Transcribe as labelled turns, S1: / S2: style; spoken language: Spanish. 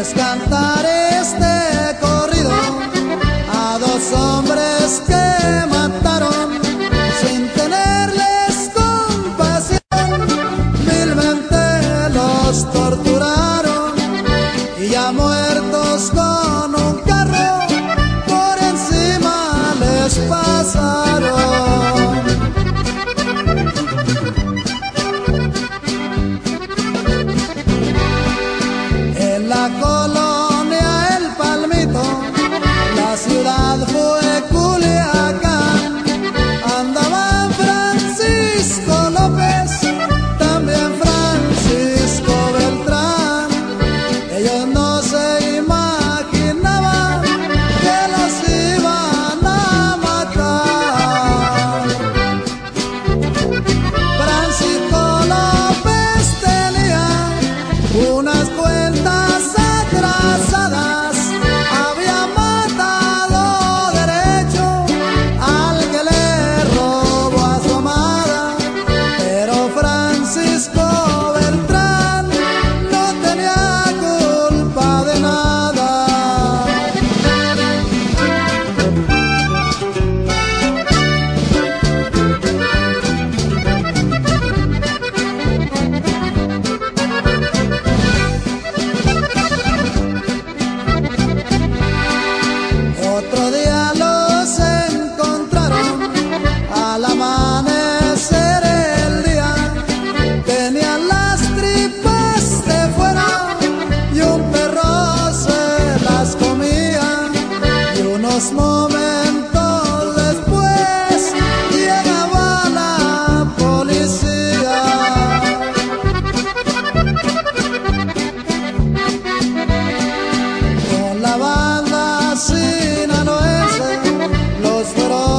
S1: es cantar este corrido a dos hombres que mataron sin tenerles compasión. Vilmente los torturaron y ya muertos con un carro por encima les pasaron. en la that's what I